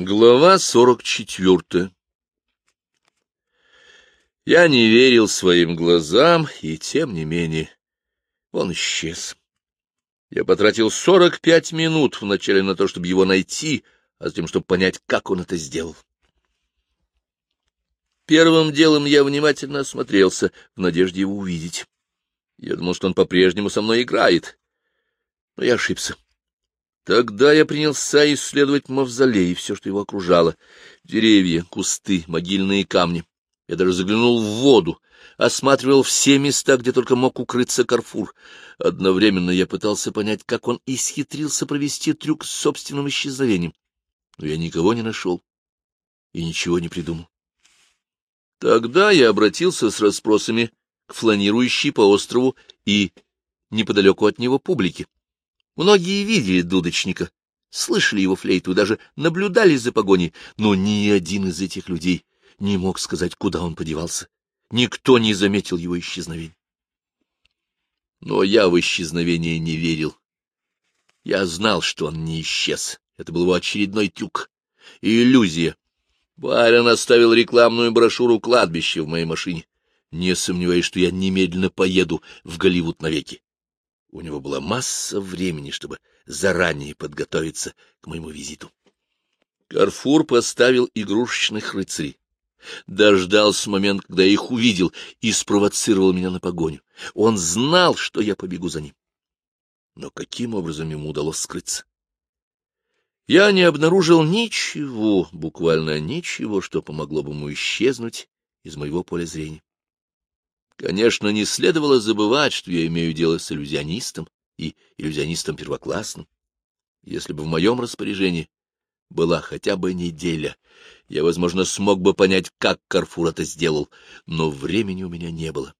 Глава сорок четвертая Я не верил своим глазам, и тем не менее он исчез. Я потратил сорок пять минут вначале на то, чтобы его найти, а затем, чтобы понять, как он это сделал. Первым делом я внимательно осмотрелся, в надежде его увидеть. Я думал, что он по-прежнему со мной играет, но я ошибся. Тогда я принялся исследовать мавзолей и все, что его окружало. Деревья, кусты, могильные камни. Я даже заглянул в воду, осматривал все места, где только мог укрыться Карфур. Одновременно я пытался понять, как он исхитрился провести трюк с собственным исчезновением. Но я никого не нашел и ничего не придумал. Тогда я обратился с расспросами к фланирующей по острову и неподалеку от него публике. Многие видели дудочника, слышали его флейту, даже наблюдали за погоней, но ни один из этих людей не мог сказать, куда он подевался. Никто не заметил его исчезновения. Но я в исчезновение не верил. Я знал, что он не исчез. Это был его очередной тюк. Иллюзия. Барин оставил рекламную брошюру кладбища в моей машине. Не сомневаюсь, что я немедленно поеду в Голливуд навеки. У него была масса времени, чтобы заранее подготовиться к моему визиту. Карфур поставил игрушечных рыцарей. Дождался момент, когда я их увидел, и спровоцировал меня на погоню. Он знал, что я побегу за ним. Но каким образом ему удалось скрыться? Я не обнаружил ничего, буквально ничего, что помогло бы ему исчезнуть из моего поля зрения. Конечно, не следовало забывать, что я имею дело с иллюзионистом и иллюзионистом первоклассным. Если бы в моем распоряжении была хотя бы неделя, я, возможно, смог бы понять, как Карфур это сделал, но времени у меня не было.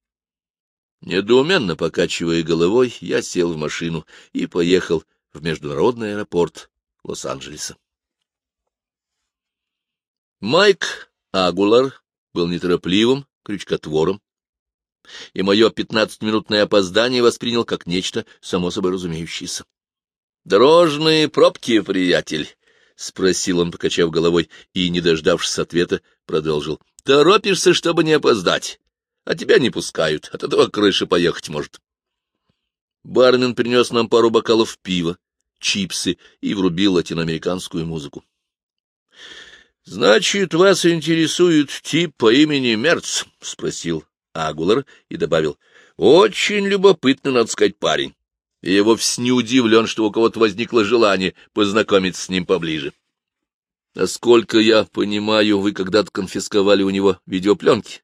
Недоуменно покачивая головой, я сел в машину и поехал в международный аэропорт Лос-Анджелеса. Майк Агулар был неторопливым крючкотвором, и мое пятнадцатиминутное опоздание воспринял как нечто само собой разумеющееся. — Дорожные пробки, приятель? — спросил он, покачав головой, и, не дождавшись ответа, продолжил. — Торопишься, чтобы не опоздать, а тебя не пускают, от этого крыша поехать может. Бармен принес нам пару бокалов пива, чипсы и врубил латиноамериканскую музыку. — Значит, вас интересует тип по имени Мерц? — спросил Агулар и добавил, — Очень любопытный, надо сказать, парень. И я вовсе не удивлен, что у кого-то возникло желание познакомиться с ним поближе. Насколько я понимаю, вы когда-то конфисковали у него видеопленки.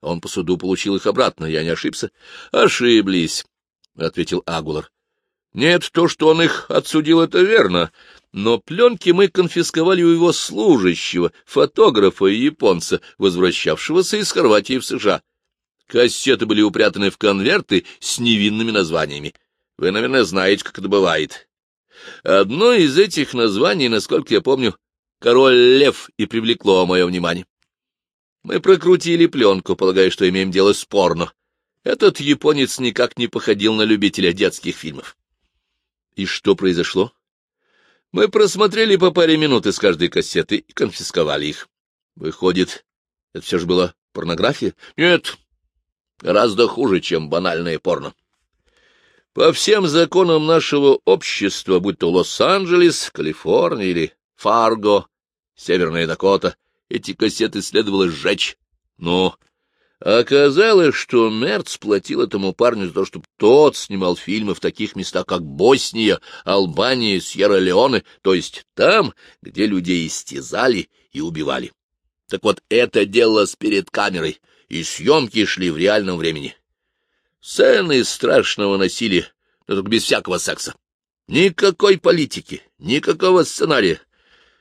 Он по суду получил их обратно, я не ошибся. — Ошиблись, — ответил Агулар. — Нет, то, что он их отсудил, это верно, но пленки мы конфисковали у его служащего, фотографа и японца, возвращавшегося из Хорватии в США. Кассеты были упрятаны в конверты с невинными названиями. Вы, наверное, знаете, как это бывает. Одно из этих названий, насколько я помню, «Король Лев» и привлекло мое внимание. Мы прокрутили пленку, полагая, что имеем дело с порно. Этот японец никак не походил на любителя детских фильмов. И что произошло? Мы просмотрели по паре минут из каждой кассеты и конфисковали их. Выходит, это все же была порнография? Нет, Гораздо хуже, чем банальное порно. По всем законам нашего общества, будь то Лос-Анджелес, Калифорния или Фарго, Северная Дакота, эти кассеты следовало сжечь. Но оказалось, что Мерц платил этому парню за то, чтобы тот снимал фильмы в таких местах, как Босния, Албания, Сьерра-Леоне, то есть там, где людей истязали и убивали. Так вот, это делалось перед камерой — и съемки шли в реальном времени. Сцены страшного насилия, но только без всякого секса. Никакой политики, никакого сценария.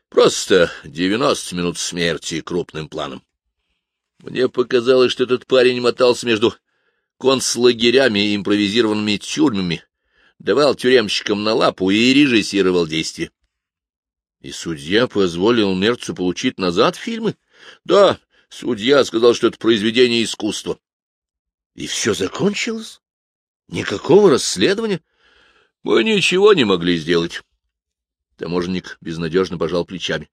Просто девяносто минут смерти крупным планом. Мне показалось, что этот парень мотался между концлагерями и импровизированными тюрьмами, давал тюремщикам на лапу и режиссировал действия. И судья позволил Мерцу получить назад фильмы? Да, Судья сказал, что это произведение искусства. И все закончилось? Никакого расследования? Мы ничего не могли сделать. Таможенник безнадежно пожал плечами.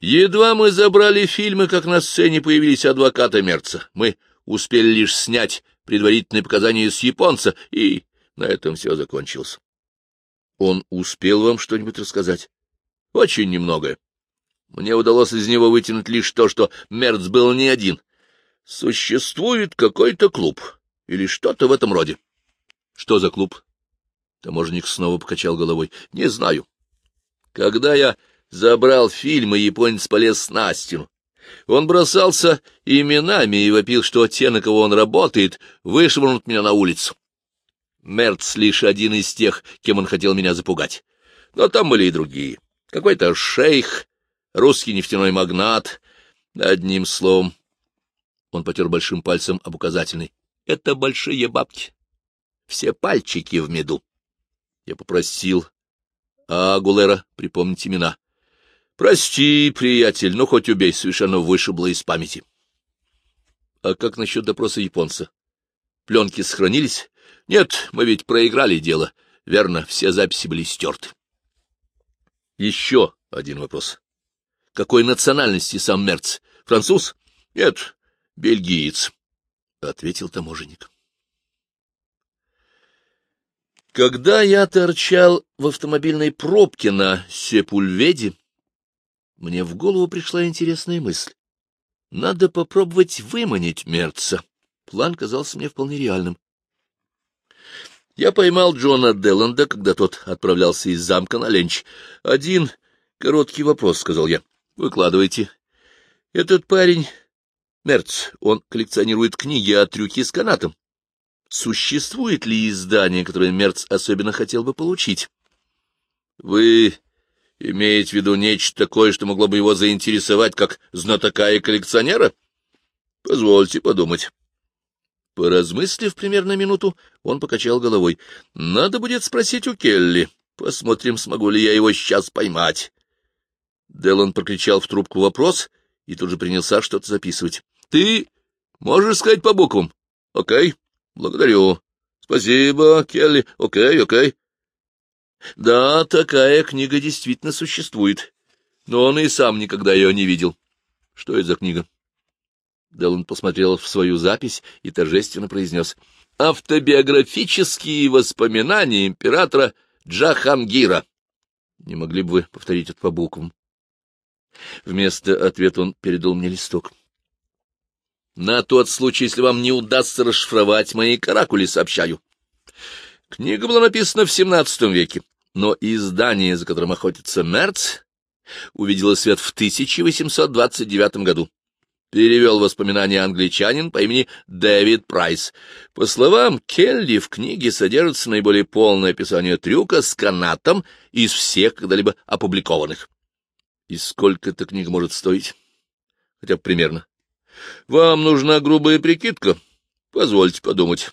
Едва мы забрали фильмы, как на сцене появились адвокаты Мерца. Мы успели лишь снять предварительные показания с японца, и на этом все закончилось. Он успел вам что-нибудь рассказать? Очень немногое. Мне удалось из него вытянуть лишь то, что Мерц был не один. Существует какой-то клуб или что-то в этом роде. Что за клуб? Таможник снова покачал головой. Не знаю. Когда я забрал фильм, и японец полез на стену, он бросался именами и вопил, что те, на кого он работает, вышвырнут меня на улицу. Мерц лишь один из тех, кем он хотел меня запугать. Но там были и другие. Какой-то шейх, русский нефтяной магнат. Одним словом, он потер большим пальцем об указательный. Это большие бабки. Все пальчики в меду. Я попросил Агулера припомнить имена. Прости, приятель, но хоть убей, совершенно вышибло из памяти. А как насчет допроса японца? Пленки сохранились? Нет, мы ведь проиграли дело. Верно, все записи были стерты. Еще один вопрос. Какой национальности сам Мерц? Француз? Нет, бельгиец, — ответил таможенник. Когда я торчал в автомобильной пробке на Сепульведе, мне в голову пришла интересная мысль. Надо попробовать выманить Мерца. План казался мне вполне реальным. Я поймал Джона Делланда, когда тот отправлялся из замка на ленч. Один короткий вопрос, — сказал я. — Выкладывайте. Этот парень, Мерц, он коллекционирует книги о трюке с канатом. Существует ли издание, которое Мерц особенно хотел бы получить? Вы имеете в виду нечто такое, что могло бы его заинтересовать как знатока и коллекционера? Позвольте подумать. Поразмыслив примерно минуту, он покачал головой. Надо будет спросить у Келли. Посмотрим, смогу ли я его сейчас поймать. Делан прокричал в трубку вопрос и тут же принялся что-то записывать. — Ты можешь сказать по буквам? — Окей. Благодарю. Спасибо, Келли. Окей, окей. Да, такая книга действительно существует, но он и сам никогда ее не видел. Что это за книга? Делан посмотрел в свою запись и торжественно произнес. «Автобиографические воспоминания императора Джахангира». Не могли бы вы повторить это по буквам? Вместо ответа он передал мне листок. На тот случай, если вам не удастся расшифровать мои каракули, сообщаю. Книга была написана в XVII веке, но издание, за которым охотится Мерц, увидело свет в 1829 году. Перевел воспоминания англичанин по имени Дэвид Прайс. По словам Келли, в книге содержится наиболее полное описание трюка с канатом из всех когда-либо опубликованных. И сколько эта книга может стоить? Хотя бы примерно. Вам нужна грубая прикидка? Позвольте подумать.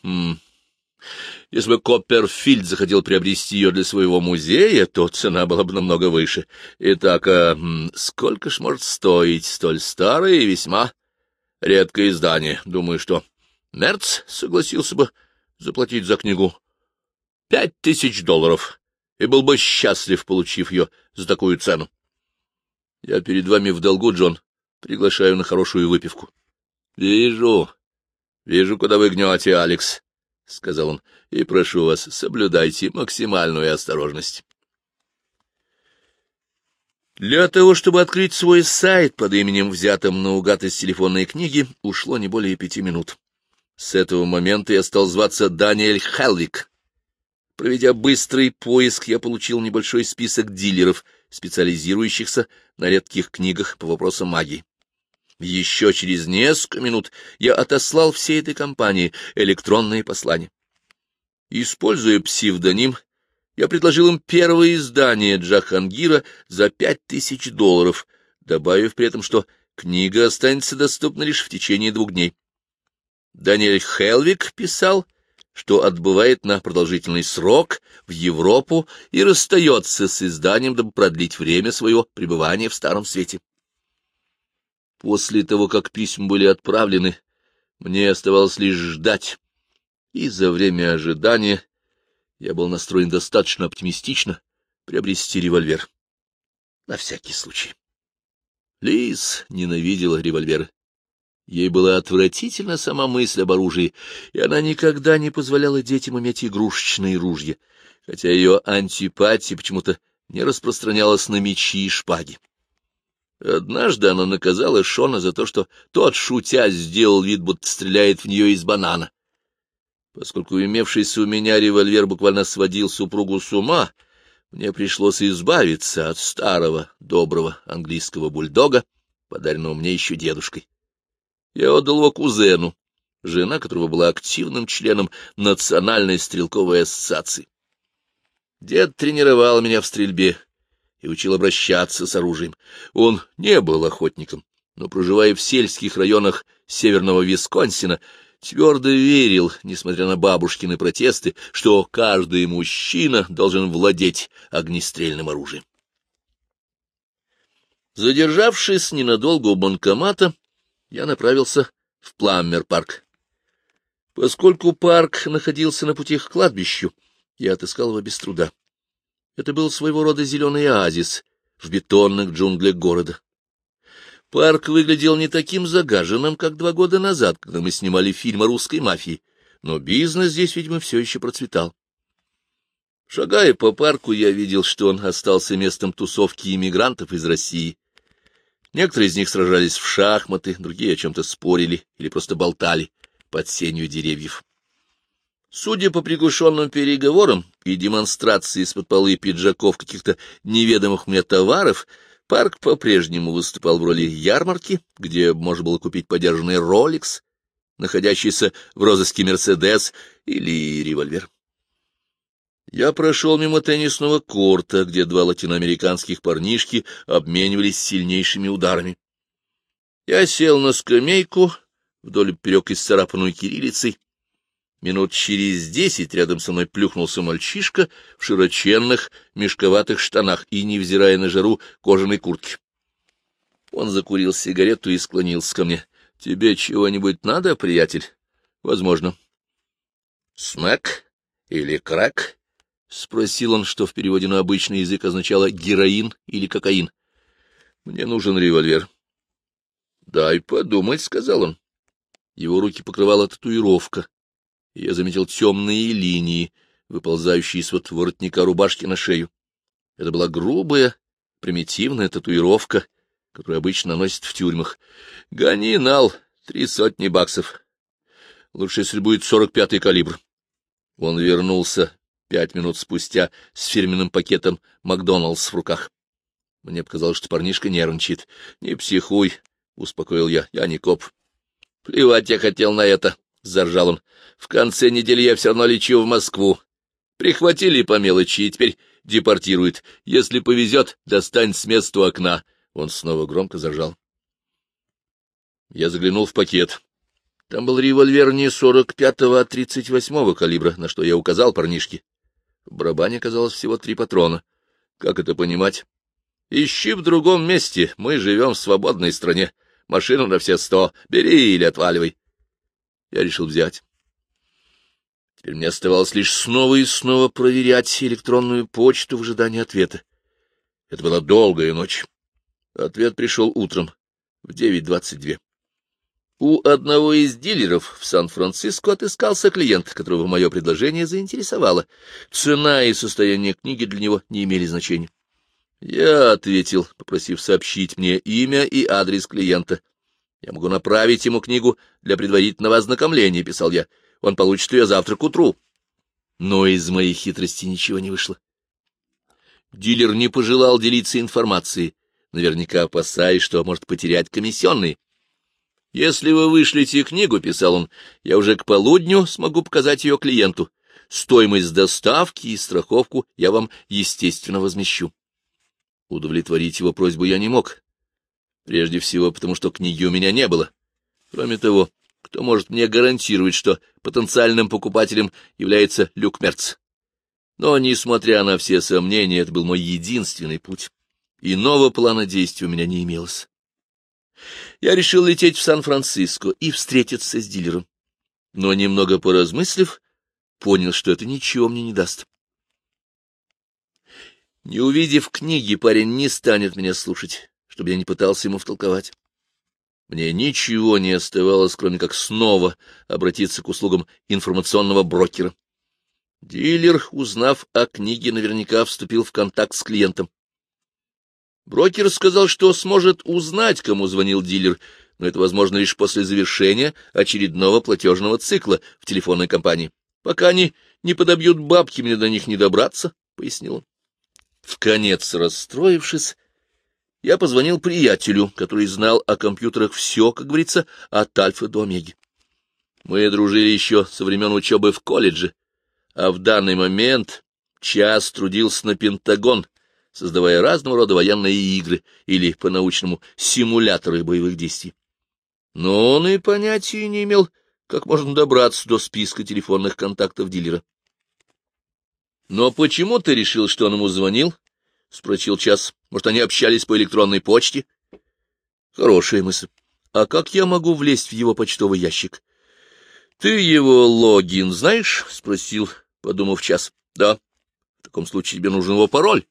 Если бы Копперфильд захотел приобрести ее для своего музея, то цена была бы намного выше. Итак, а, сколько ж может стоить столь старое и весьма редкое издание? Думаю, что Мерц согласился бы заплатить за книгу пять тысяч долларов и был бы счастлив, получив ее за такую цену. Я перед вами в долгу, Джон. Приглашаю на хорошую выпивку. — Вижу. Вижу, куда вы гнете, Алекс, — сказал он. — И прошу вас, соблюдайте максимальную осторожность. Для того, чтобы открыть свой сайт под именем, взятым наугад из телефонной книги, ушло не более пяти минут. С этого момента я стал зваться Даниэль Хелвик. Проведя быстрый поиск, я получил небольшой список дилеров, специализирующихся на редких книгах по вопросам магии. Еще через несколько минут я отослал всей этой компании электронные послания. Используя псевдоним, я предложил им первое издание Джахангира за пять тысяч долларов, добавив при этом, что книга останется доступна лишь в течение двух дней. Даниэль Хелвик писал, что отбывает на продолжительный срок в Европу и расстается с изданием, дабы продлить время своего пребывания в Старом Свете. После того, как письма были отправлены, мне оставалось лишь ждать, и за время ожидания я был настроен достаточно оптимистично приобрести револьвер. На всякий случай. Лиз ненавидела револьверы. Ей была отвратительна сама мысль об оружии, и она никогда не позволяла детям иметь игрушечные ружья, хотя ее антипатия почему-то не распространялась на мечи и шпаги. Однажды она наказала Шона за то, что тот, шутя, сделал вид, будто стреляет в нее из банана. Поскольку имевшийся у меня револьвер буквально сводил супругу с ума, мне пришлось избавиться от старого, доброго английского бульдога, подаренного мне еще дедушкой. Я отдал его кузену, жена которого была активным членом Национальной стрелковой ассоциации. Дед тренировал меня в стрельбе и учил обращаться с оружием. Он не был охотником, но, проживая в сельских районах северного Висконсина, твердо верил, несмотря на бабушкины протесты, что каждый мужчина должен владеть огнестрельным оружием. Задержавшись ненадолго у банкомата, я направился в Пламмер-парк. Поскольку парк находился на пути к кладбищу, я отыскал его без труда. Это был своего рода зеленый оазис в бетонных джунглях города. Парк выглядел не таким загаженным, как два года назад, когда мы снимали фильм о русской мафии, но бизнес здесь, видимо, все еще процветал. Шагая по парку, я видел, что он остался местом тусовки иммигрантов из России. Некоторые из них сражались в шахматы, другие о чем-то спорили или просто болтали под сенью деревьев. Судя по приглушенным переговорам и демонстрации из-под полы пиджаков каких-то неведомых мне товаров, Парк по-прежнему выступал в роли ярмарки, где можно было купить подержанный Rolex, находящийся в розыске Мерседес или револьвер. Я прошел мимо теннисного корта, где два латиноамериканских парнишки обменивались сильнейшими ударами. Я сел на скамейку, вдоль поперек исцарапанную кириллицей, Минут через десять рядом со мной плюхнулся мальчишка в широченных мешковатых штанах и, невзирая на жару, кожаной куртки. Он закурил сигарету и склонился ко мне. — Тебе чего-нибудь надо, приятель? — Возможно. — Смэк или крэк? — спросил он, что в переводе на обычный язык означало героин или кокаин. — Мне нужен револьвер. — Дай подумать, — сказал он. Его руки покрывала татуировка я заметил темные линии, выползающие из-под воротника рубашки на шею. Это была грубая, примитивная татуировка, которую обычно носят в тюрьмах. Гони, Нал, три сотни баксов. Лучше, если будет сорок пятый калибр. Он вернулся пять минут спустя с фирменным пакетом «Макдоналдс» в руках. Мне показалось, что парнишка нервничает. — Не психуй, — успокоил я, — я не коп. — Плевать я хотел на это, — заржал он. — В конце недели я все равно лечу в Москву. Прихватили по мелочи и теперь депортируют. Если повезет, достань с места у окна. Он снова громко заржал. Я заглянул в пакет. Там был револьвер не сорок пятого, а тридцать восьмого калибра, на что я указал парнишке. В барабане оказалось всего три патрона. Как это понимать? Ищи в другом месте. Мы живем в свободной стране. Машину на все сто. Бери или отваливай я решил взять. Теперь мне оставалось лишь снова и снова проверять электронную почту в ожидании ответа. Это была долгая ночь. Ответ пришел утром в 9.22. У одного из дилеров в Сан-Франциско отыскался клиент, которого мое предложение заинтересовало. Цена и состояние книги для него не имели значения. Я ответил, попросив сообщить мне имя и адрес клиента. Я могу направить ему книгу для предварительного ознакомления, — писал я. Он получит ее завтра к утру. Но из моей хитрости ничего не вышло. Дилер не пожелал делиться информацией, наверняка опасаясь, что может потерять комиссионные. «Если вы вышлете книгу, — писал он, — я уже к полудню смогу показать ее клиенту. Стоимость доставки и страховку я вам, естественно, возмещу». Удовлетворить его просьбу я не мог, Прежде всего, потому что книги у меня не было. Кроме того, кто может мне гарантировать, что потенциальным покупателем является Люк Мерц? Но, несмотря на все сомнения, это был мой единственный путь. Иного плана действий у меня не имелось. Я решил лететь в Сан-Франциско и встретиться с дилером. Но, немного поразмыслив, понял, что это ничего мне не даст. Не увидев книги, парень не станет меня слушать чтобы я не пытался ему втолковать. Мне ничего не оставалось, кроме как снова обратиться к услугам информационного брокера. Дилер, узнав о книге, наверняка вступил в контакт с клиентом. Брокер сказал, что сможет узнать, кому звонил дилер, но это возможно лишь после завершения очередного платежного цикла в телефонной компании. Пока они не подобьют бабки, мне до них не добраться, — пояснил он. В конец расстроившись, я позвонил приятелю, который знал о компьютерах все, как говорится, от альфа до омеги. Мы дружили еще со времен учебы в колледже, а в данный момент час трудился на Пентагон, создавая разного рода военные игры или, по-научному, симуляторы боевых действий. Но он и понятия не имел, как можно добраться до списка телефонных контактов дилера. — Но почему ты решил, что он ему звонил? — спросил Час. — Может, они общались по электронной почте? — Хорошая мысль. А как я могу влезть в его почтовый ящик? — Ты его логин знаешь? — спросил, подумав час. — Да. В таком случае тебе нужен его пароль.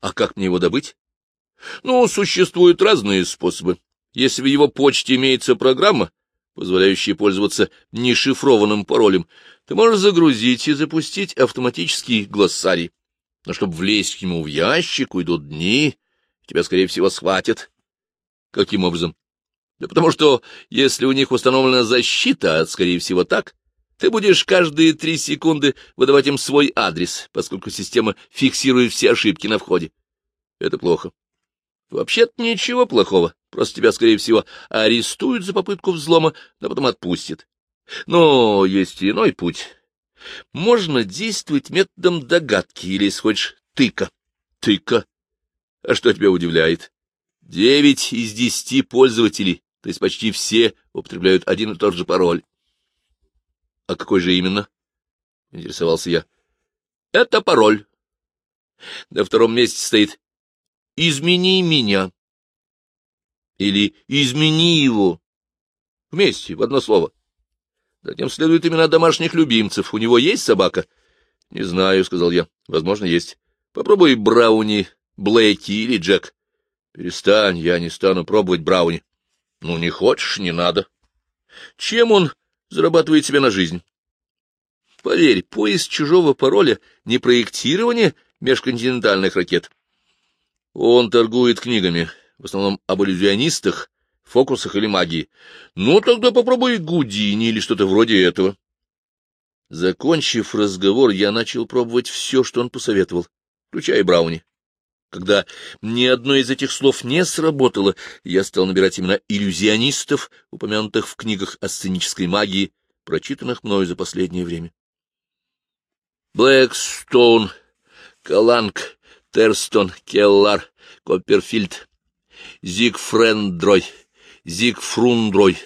А как мне его добыть? — Ну, существуют разные способы. Если в его почте имеется программа, позволяющая пользоваться нешифрованным паролем, ты можешь загрузить и запустить автоматический глоссарий. Но чтобы влезть к нему в ящик, уйдут дни, тебя, скорее всего, схватят. Каким образом? Да потому что, если у них установлена защита, а скорее всего так, ты будешь каждые три секунды выдавать им свой адрес, поскольку система фиксирует все ошибки на входе. Это плохо. Вообще-то ничего плохого, просто тебя, скорее всего, арестуют за попытку взлома, но потом отпустят. Но есть иной путь. Можно действовать методом догадки или, если хочешь, тыка. Тыка? А что тебя удивляет? Девять из десяти пользователей, то есть почти все, употребляют один и тот же пароль. — А какой же именно? — интересовался я. — Это пароль. На втором месте стоит «Измени меня» или «Измени его». Вместе, в одно слово. Затем следуют имена домашних любимцев. У него есть собака? — Не знаю, — сказал я. — Возможно, есть. Попробуй Брауни, Блэки или Джек. — Перестань, я не стану пробовать Брауни. — Ну, не хочешь, не надо. Чем он зарабатывает себе на жизнь? Поверь, поиск чужого пароля — не проектирование межконтинентальных ракет. Он торгует книгами, в основном об иллюзионистах, фокусах или магии. Ну, тогда попробуй Гудини или что-то вроде этого. Закончив разговор, я начал пробовать все, что он посоветовал, включая Брауни. Когда ни одно из этих слов не сработало, я стал набирать имена иллюзионистов, упомянутых в книгах о сценической магии, прочитанных мною за последнее время. Блэкстоун, Каланг, Терстон, Келлар, Копперфильд, Зигфрендрой, Зигфрундрой,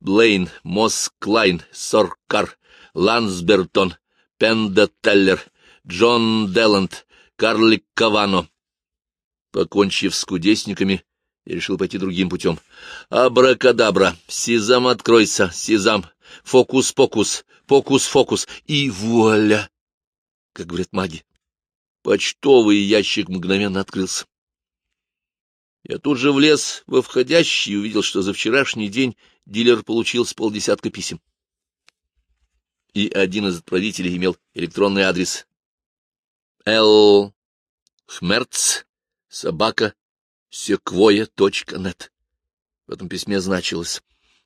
Блейн, Москлайн, Соркар, Лансбертон, Пендателлер, Джон Деланд, Карлик Кавано. Покончив с кудесниками, я решил пойти другим путем. Абракадабра, Сезам откройся, Сезам, фокус-покус, покус-фокус, и вуаля! Как говорят маги. Почтовый ящик мгновенно открылся. Я тут же влез во входящий и увидел, что за вчерашний день дилер получил с полдесятка писем. И один из отправителей имел электронный адрес Л. Хмерц, собака, секвоя.нет. В этом письме значилось.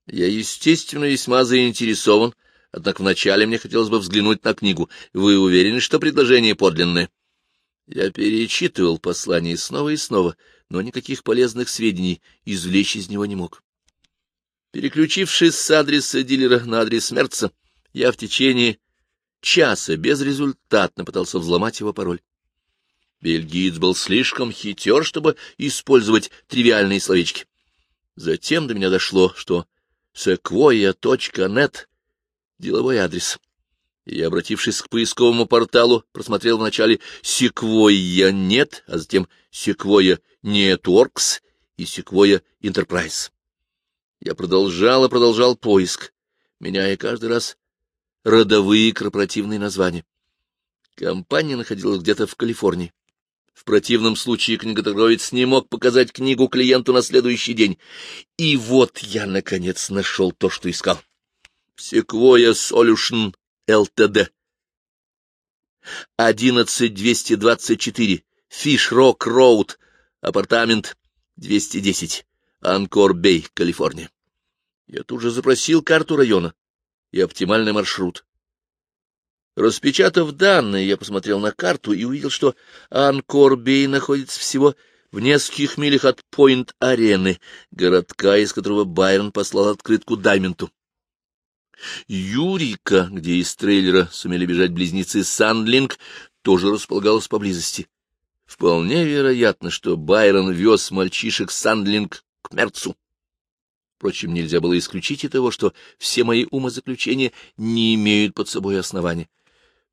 Я, естественно, весьма заинтересован, однако вначале мне хотелось бы взглянуть на книгу. Вы уверены, что предложение подлинное? Я перечитывал послание снова и снова, но никаких полезных сведений извлечь из него не мог. Переключившись с адреса дилера на адрес Мерца, я в течение часа безрезультатно пытался взломать его пароль. Бельгиец был слишком хитер, чтобы использовать тривиальные словечки. Затем до меня дошло, что sequoia.net — деловой адрес и, обратившись к поисковому порталу, просмотрел вначале «Секвойя нет», а затем «Секвойя Networks» и «Секвойя Enterprise». Я продолжал и продолжал поиск, меняя каждый раз родовые корпоративные названия. Компания находилась где-то в Калифорнии. В противном случае книготорговец не мог показать книгу клиенту на следующий день. И вот я, наконец, нашел то, что искал. Sequoia Solution LTD. 11224. Фиш Рок Роуд. Апартамент 210. Анкор Бей, Калифорния. Я тут же запросил карту района и оптимальный маршрут. Распечатав данные, я посмотрел на карту и увидел, что Анкор-Бей находится всего в нескольких милях от Пойнт-Арены, городка, из которого Байрон послал открытку Дайменту. Юрика, где из трейлера сумели бежать близнецы Сандлинг, тоже располагалась поблизости. Вполне вероятно, что Байрон вез мальчишек Сандлинг к Мерцу. Впрочем, нельзя было исключить и того, что все мои умозаключения не имеют под собой основания.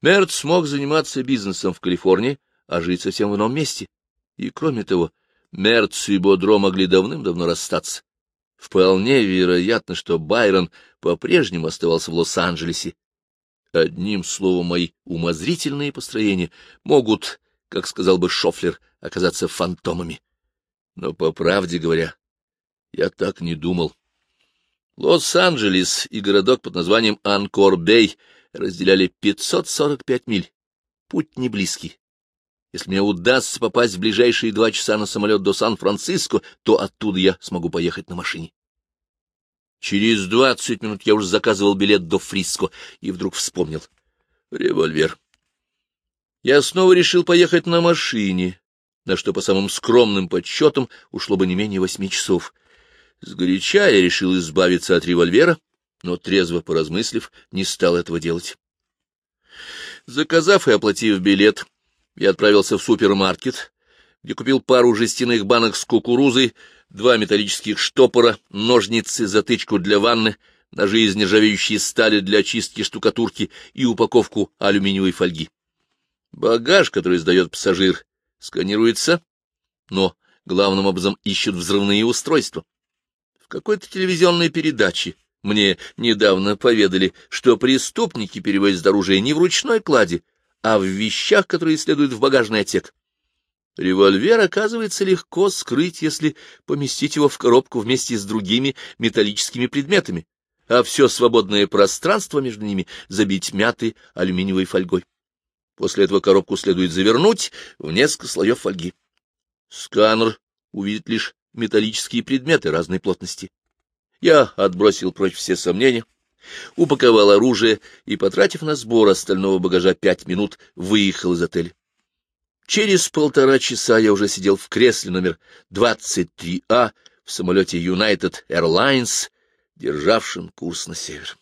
Мерц смог заниматься бизнесом в Калифорнии, а жить совсем в ином месте. И, кроме того, Мерц и Бодро могли давным-давно расстаться. Вполне вероятно, что Байрон по-прежнему оставался в Лос-Анджелесе. Одним словом, мои умозрительные построения могут, как сказал бы Шофлер, оказаться фантомами. Но, по правде говоря, я так не думал. Лос-Анджелес и городок под названием Анкор-Бей разделяли 545 миль. Путь не близкий. Если мне удастся попасть в ближайшие два часа на самолет до Сан-Франциско, то оттуда я смогу поехать на машине. Через двадцать минут я уже заказывал билет до Фриско и вдруг вспомнил. Револьвер. Я снова решил поехать на машине, на что по самым скромным подсчетам ушло бы не менее восьми часов. Сгоряча я решил избавиться от револьвера но, трезво поразмыслив, не стал этого делать. Заказав и оплатив билет, я отправился в супермаркет, где купил пару жестяных банок с кукурузой, два металлических штопора, ножницы, затычку для ванны, ножи из нержавеющей стали для очистки штукатурки и упаковку алюминиевой фольги. Багаж, который сдает пассажир, сканируется, но главным образом ищут взрывные устройства. В какой-то телевизионной передаче мне недавно поведали, что преступники перевозят оружие не в ручной кладе, а в вещах, которые следуют в багажный отсек. Револьвер, оказывается, легко скрыть, если поместить его в коробку вместе с другими металлическими предметами, а все свободное пространство между ними забить мятой алюминиевой фольгой. После этого коробку следует завернуть в несколько слоев фольги. Сканер увидит лишь металлические предметы разной плотности. Я отбросил прочь все сомнения, упаковал оружие и, потратив на сбор остального багажа пять минут, выехал из отеля. Через полтора часа я уже сидел в кресле номер 23А в самолете United Airlines, державшем курс на север.